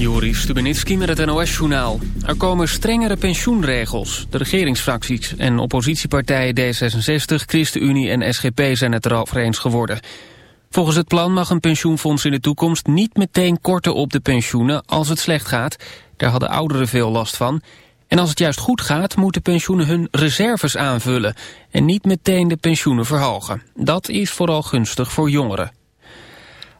Joris Stubenitski met het NOS-journaal. Er komen strengere pensioenregels. De regeringsfracties en oppositiepartijen D66, ChristenUnie en SGP zijn het erover eens geworden. Volgens het plan mag een pensioenfonds in de toekomst niet meteen korten op de pensioenen als het slecht gaat. Daar hadden ouderen veel last van. En als het juist goed gaat, moeten pensioenen hun reserves aanvullen... en niet meteen de pensioenen verhogen. Dat is vooral gunstig voor jongeren.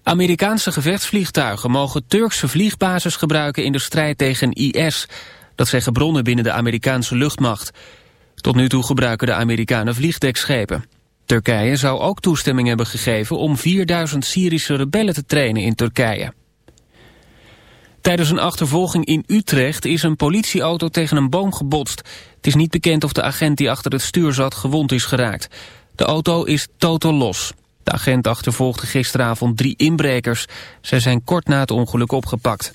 Amerikaanse gevechtsvliegtuigen mogen Turkse vliegbasis gebruiken in de strijd tegen IS. Dat zeggen bronnen binnen de Amerikaanse luchtmacht. Tot nu toe gebruiken de Amerikanen vliegdekschepen. Turkije zou ook toestemming hebben gegeven om 4000 Syrische rebellen te trainen in Turkije. Tijdens een achtervolging in Utrecht is een politieauto tegen een boom gebotst. Het is niet bekend of de agent die achter het stuur zat gewond is geraakt. De auto is totaal los. De agent achtervolgde gisteravond drie inbrekers. Zij zijn kort na het ongeluk opgepakt.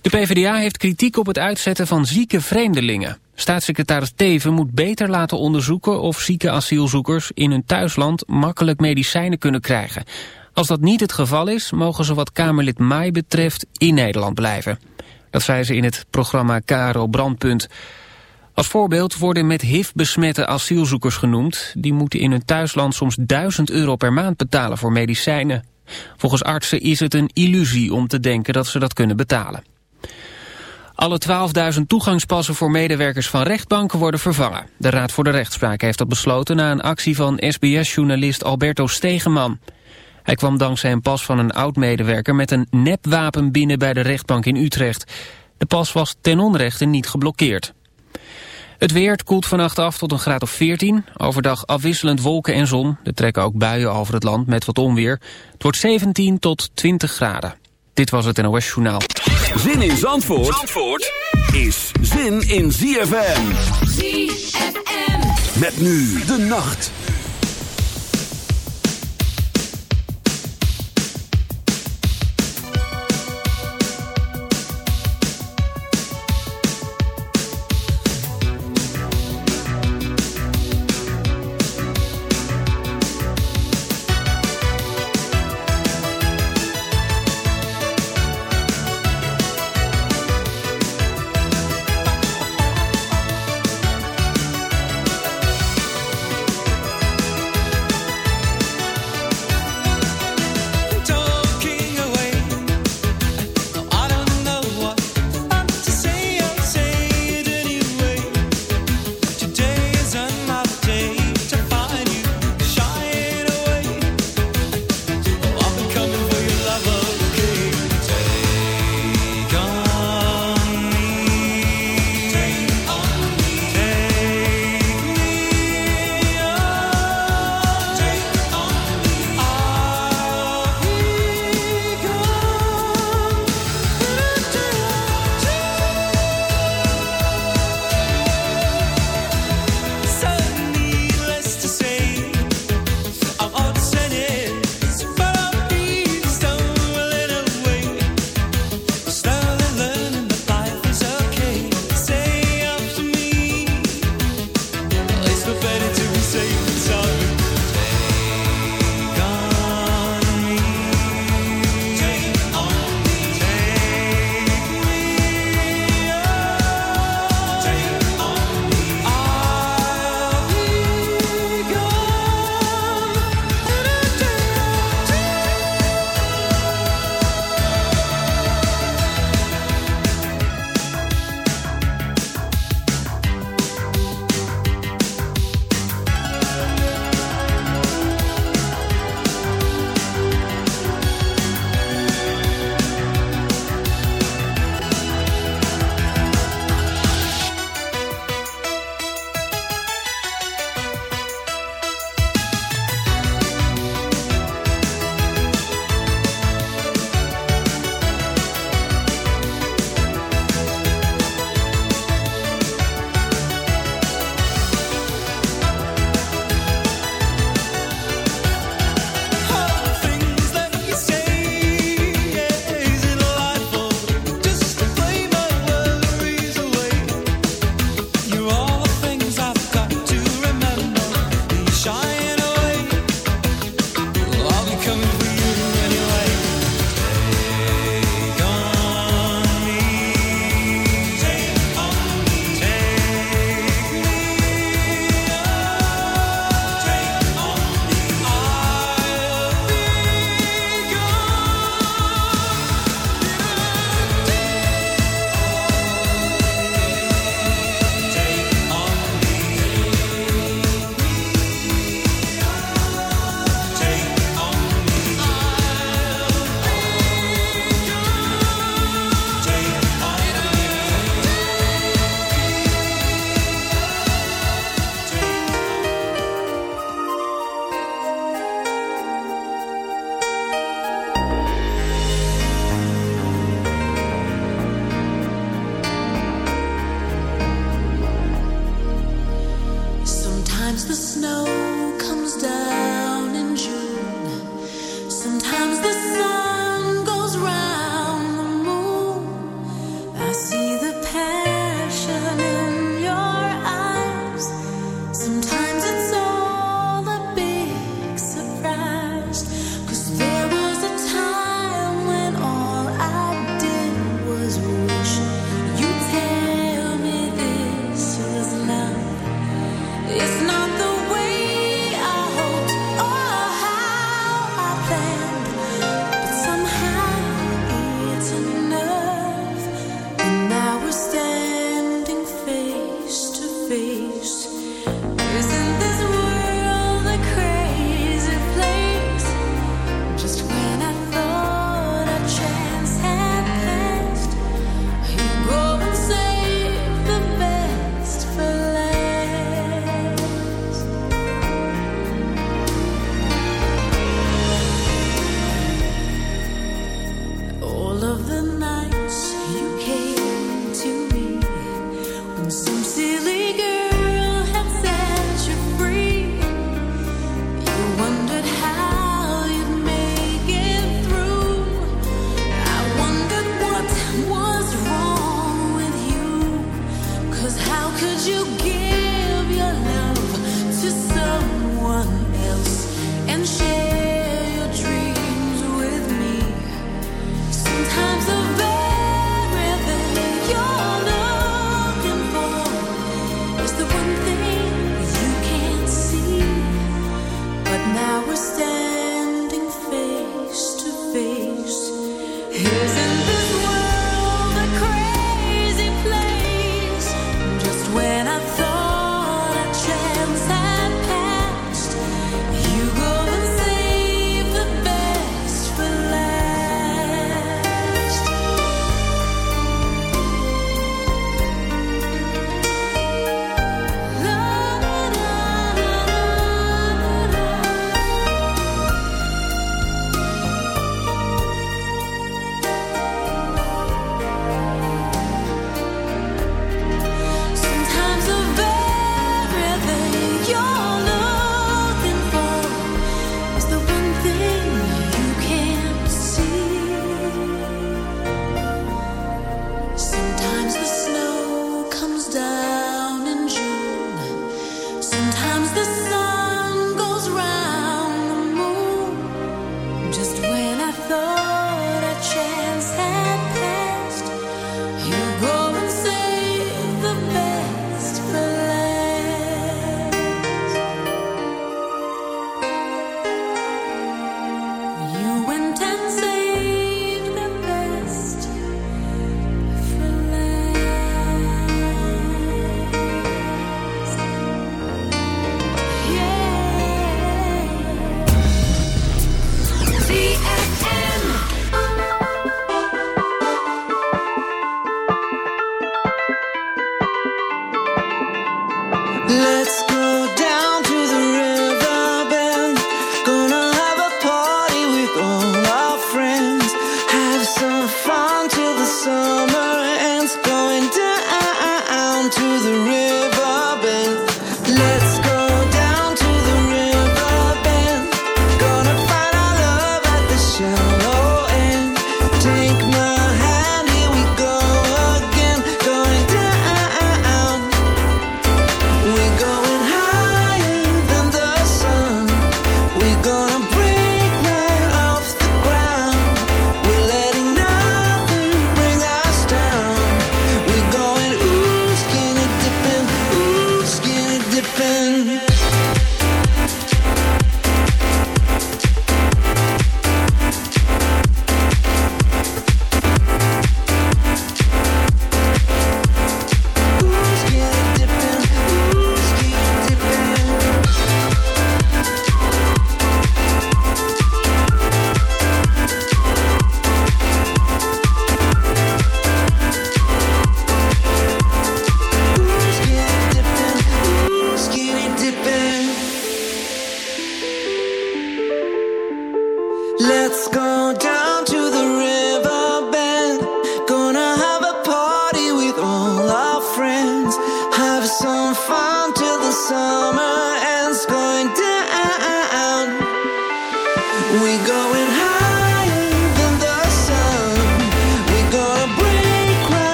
De PvdA heeft kritiek op het uitzetten van zieke vreemdelingen. Staatssecretaris Teven moet beter laten onderzoeken of zieke asielzoekers in hun thuisland makkelijk medicijnen kunnen krijgen. Als dat niet het geval is, mogen ze wat Kamerlid Maai betreft in Nederland blijven. Dat zei ze in het programma KRO Brandpunt. Als voorbeeld worden met HIV besmette asielzoekers genoemd. Die moeten in hun thuisland soms 1000 euro per maand betalen voor medicijnen. Volgens artsen is het een illusie om te denken dat ze dat kunnen betalen. Alle 12.000 toegangspassen voor medewerkers van rechtbanken worden vervangen. De Raad voor de Rechtspraak heeft dat besloten na een actie van SBS-journalist Alberto Stegeman. Hij kwam dankzij een pas van een oud-medewerker met een nepwapen binnen bij de rechtbank in Utrecht. De pas was ten onrechte niet geblokkeerd. Het weer koelt vannacht af tot een graad of 14. Overdag afwisselend wolken en zon. Er trekken ook buien over het land met wat onweer. Het wordt 17 tot 20 graden. Dit was het NOS Journaal. Zin in Zandvoort, Zandvoort is zin in ZFM. ZFM. Met nu de nacht.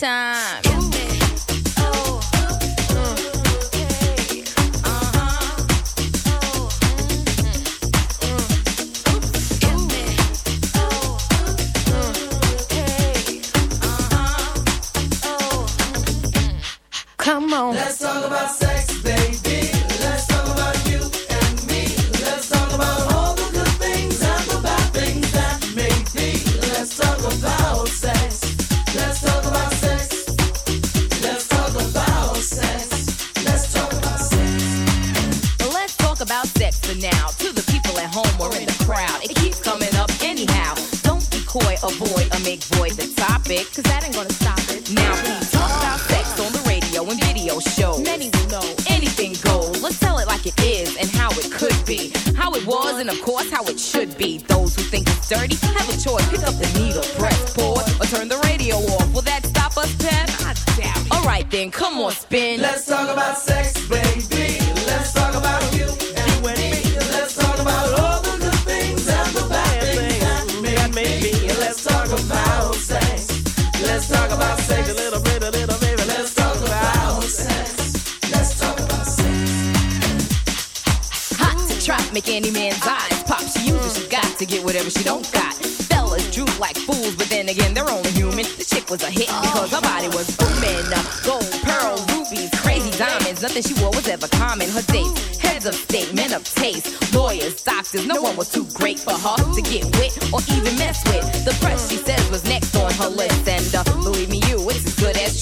time. Let's talk about sex. Let's talk about sex. Hot to trap, make any man's eyes pop. She uses, she got to get whatever she don't got. Fellas droop like fools, but then again, they're only human. The chick was a hit because her body was booming. Gold, pearl, rubies, crazy diamonds. Nothing she wore was ever common. Her dates, heads of state, men of taste, lawyers, doctors. No one was too great for her to get with or even mess with. The press she says was next on her list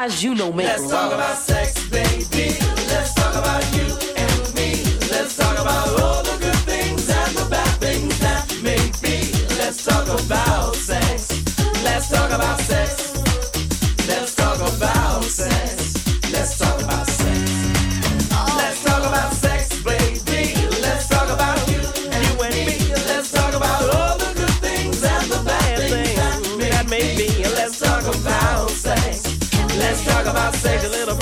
guys you know make Let's sex. Save a little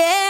Yeah.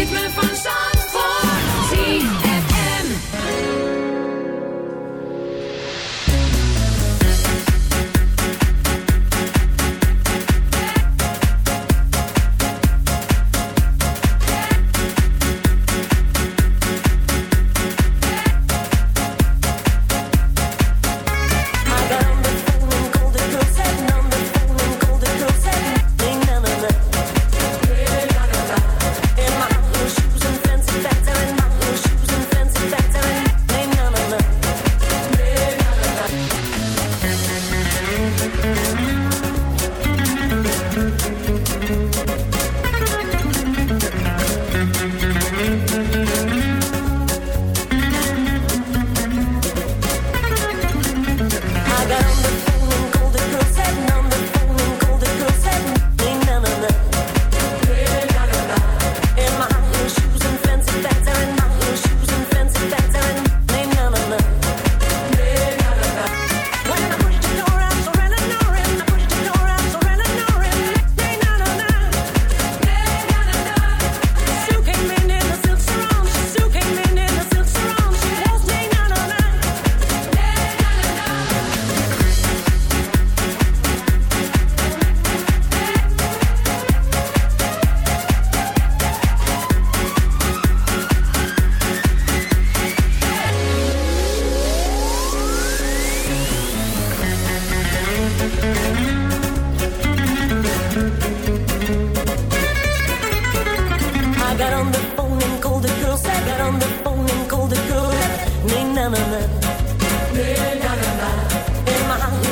ritme van zand.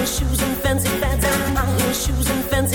shoes and fancy pants and high heel shoes and fancy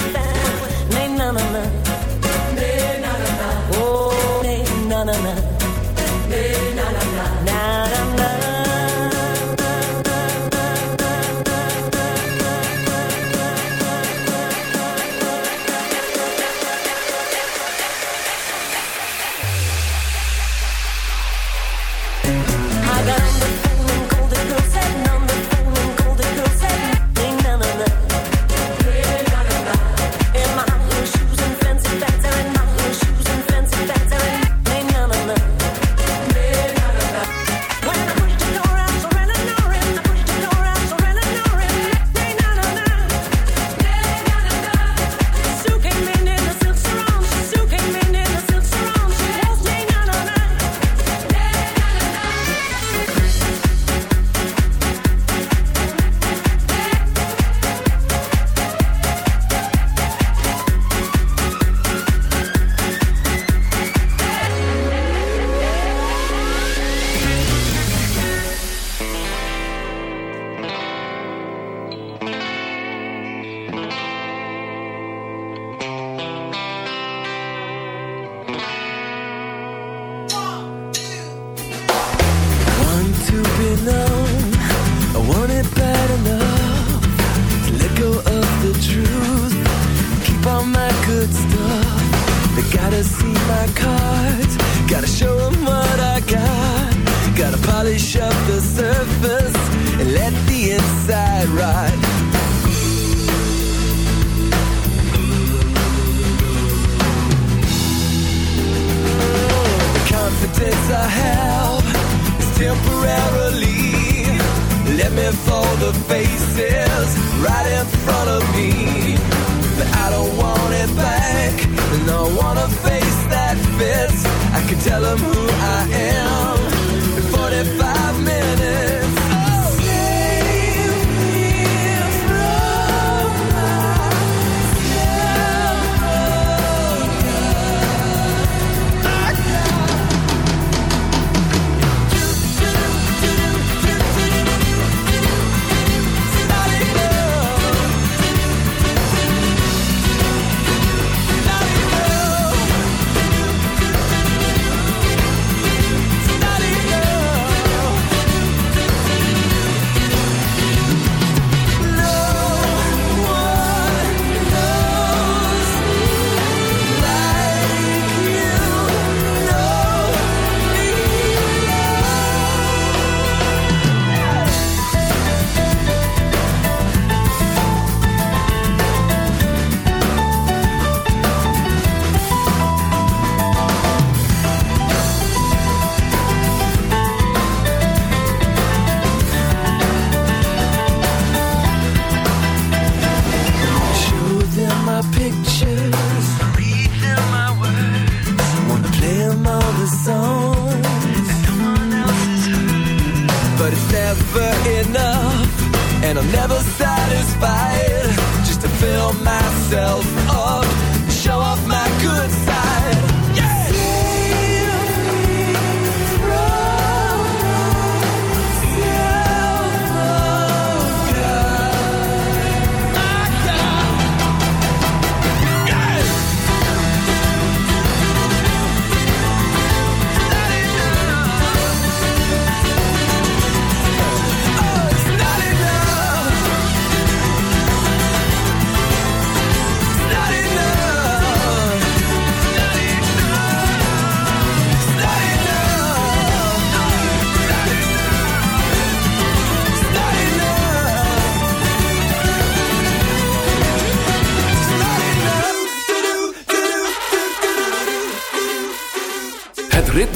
face